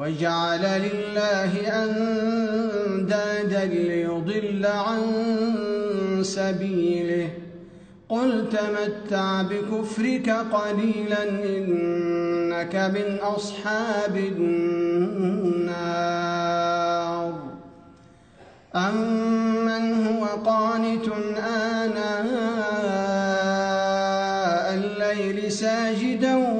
وجعل لله أندادا ليضل عن سبيله. قل تمتع بكفرك قليلا إنك من أصحاب النار. أمن هو قانت آناء الليل ساجدا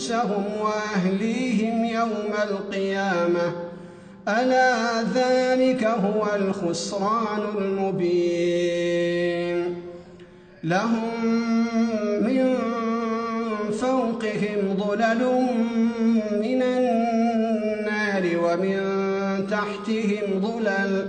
أنفسهم وأهليهم يوم القيامة. ألا ذلك هو الخسران المبين. لهم من فوقهم ظلل من النار ومن تحتهم ظلل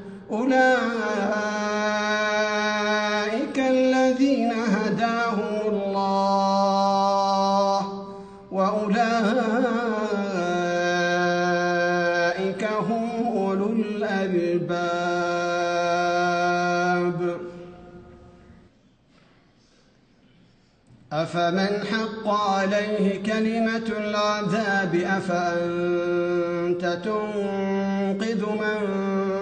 أولئك الذين هداهم الله وأولئك هم أولو الألباب. أفمن حق عليه كلمة العذاب أفأنت تنقذ من